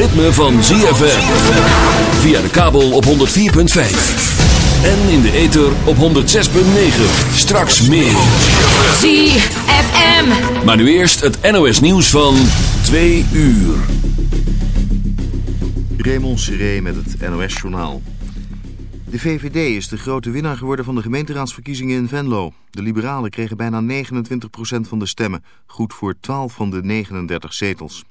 ritme van ZFM. Via de kabel op 104.5. En in de ether op 106.9. Straks meer. ZFM. Maar nu eerst het NOS nieuws van 2 uur. Raymond Seré met het NOS-journaal. De VVD is de grote winnaar geworden van de gemeenteraadsverkiezingen in Venlo. De liberalen kregen bijna 29% van de stemmen, goed voor 12 van de 39 zetels.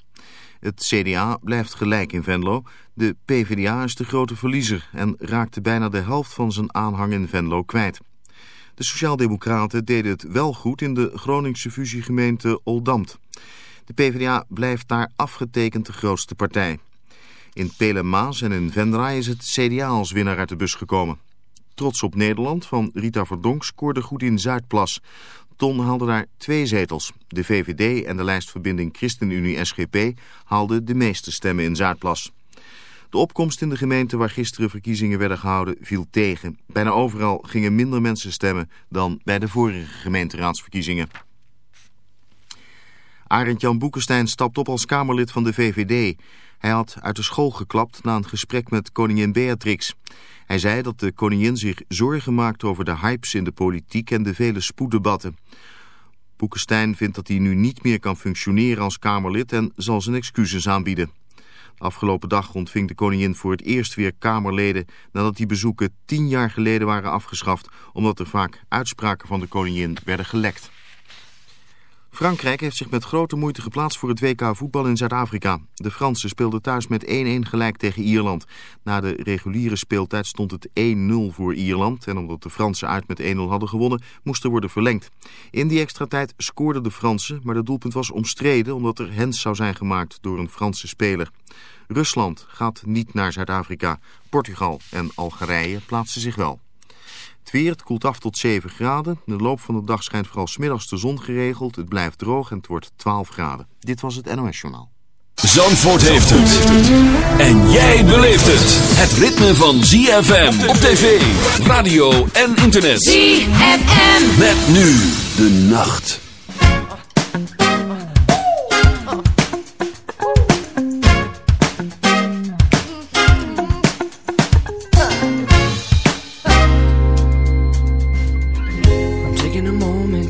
Het CDA blijft gelijk in Venlo. De PvdA is de grote verliezer en raakte bijna de helft van zijn aanhang in Venlo kwijt. De Sociaaldemocraten deden het wel goed in de Groningse fusiegemeente Oldamt. De PvdA blijft daar afgetekend de grootste partij. In Pelemaas en in Venray is het CDA als winnaar uit de bus gekomen. Trots op Nederland van Rita Verdonk scoorde goed in Zuidplas. Ton haalde daar twee zetels. De VVD en de lijstverbinding ChristenUnie-SGP haalden de meeste stemmen in Zuidplas. De opkomst in de gemeente waar gisteren verkiezingen werden gehouden viel tegen. Bijna overal gingen minder mensen stemmen dan bij de vorige gemeenteraadsverkiezingen. Arend Jan Boekenstein stapt op als Kamerlid van de VVD. Hij had uit de school geklapt na een gesprek met koningin Beatrix. Hij zei dat de koningin zich zorgen maakt over de hypes in de politiek en de vele spoeddebatten. Boekenstein vindt dat hij nu niet meer kan functioneren als Kamerlid en zal zijn excuses aanbieden. Afgelopen dag ontving de koningin voor het eerst weer Kamerleden nadat die bezoeken tien jaar geleden waren afgeschaft omdat er vaak uitspraken van de koningin werden gelekt. Frankrijk heeft zich met grote moeite geplaatst voor het WK voetbal in Zuid-Afrika. De Fransen speelden thuis met 1-1 gelijk tegen Ierland. Na de reguliere speeltijd stond het 1-0 voor Ierland. En omdat de Fransen uit met 1-0 hadden gewonnen, moest er worden verlengd. In die extra tijd scoorden de Fransen, maar het doelpunt was omstreden... omdat er hens zou zijn gemaakt door een Franse speler. Rusland gaat niet naar Zuid-Afrika. Portugal en Algerije plaatsen zich wel. Het weer, het koelt af tot 7 graden. In de loop van de dag schijnt vooral smiddags de zon geregeld. Het blijft droog en het wordt 12 graden. Dit was het NOS Journaal. Zandvoort heeft het. En jij beleeft het. Het ritme van ZFM op tv, radio en internet. ZFM. Met nu de nacht.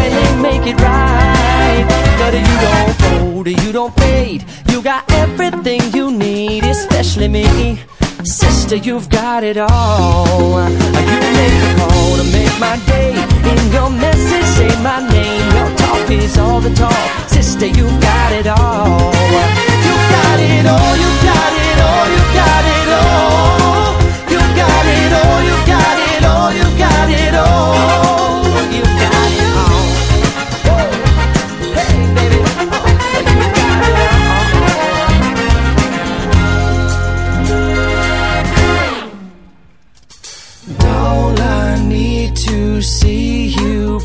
finally make it right. But you don't fold, you don't fade. You got everything you need, especially me. Sister, you've got it all. You make a call to make my day. In your message, say my name. Your talk is all the talk. Sister, you've got it all. You got it all, you got it all, you got it all. You got it all, you got it all, you got it all.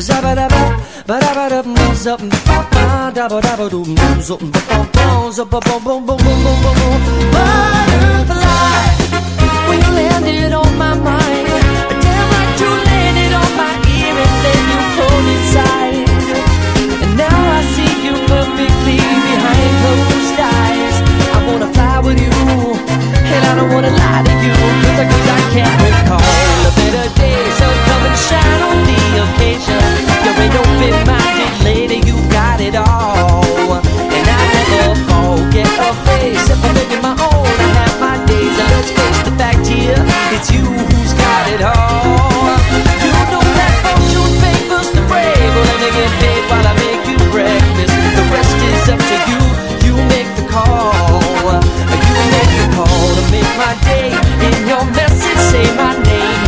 Zabba da ba, ba da ba da ba, zap ba ba da ba da ba doom, zap ba ba ba, zap ba ba boom boom boom boom boom. Butterfly when you landed on my mind. Damn like you landed on my ear and then you pulled inside. And now I see you perfectly behind closed eyes. I wanna fly with you, and I don't wanna lie to you, cause I, cause I can't recall a better day. So come shine on the occasion. You're an open-minded lady, you got it all. And I never forget a face if I'm living my own. I have my days, and let's face the fact here, it's you who's got it all. You know that fortune favors the brave. Well, let me get paid while I make you breakfast. The rest is up to you. You make the call. You make the call to make my day. In your message, say my name.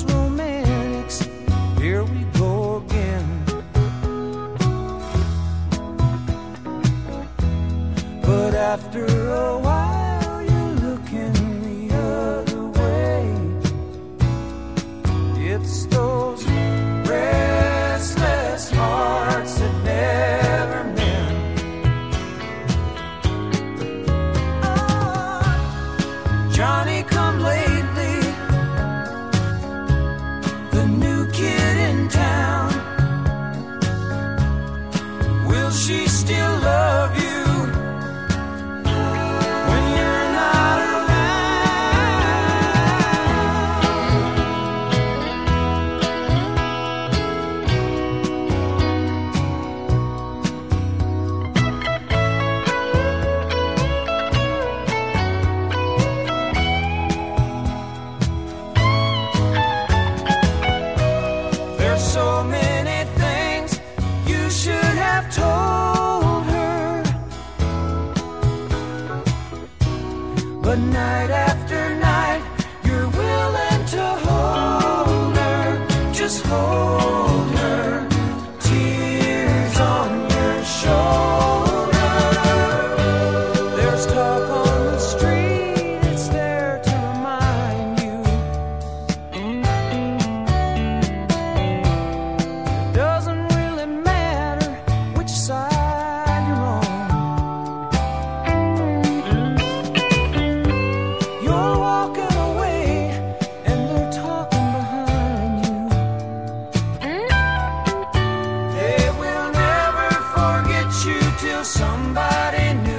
Romantics, here we go again. But after nobody knew.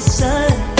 Sun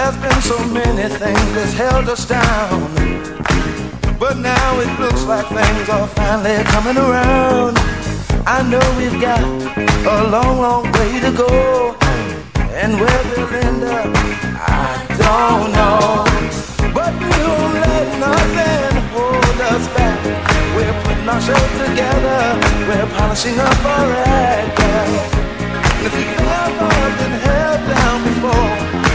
There's been so many things that's held us down. But now it looks like things are finally coming around. I know we've got a long, long way to go. And where we'll end up, I don't know. But we won't let nothing hold us back. We're putting our show together. We're polishing up our act. if you've ever been held down before,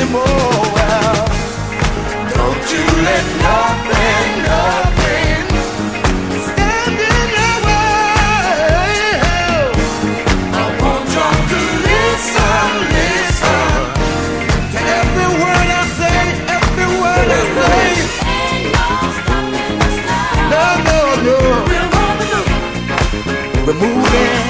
anymore. Don't you let nothing, nothing stand in your way. I want y'all to listen, listen to every word I say, every word I say. No. No, no. We're moving,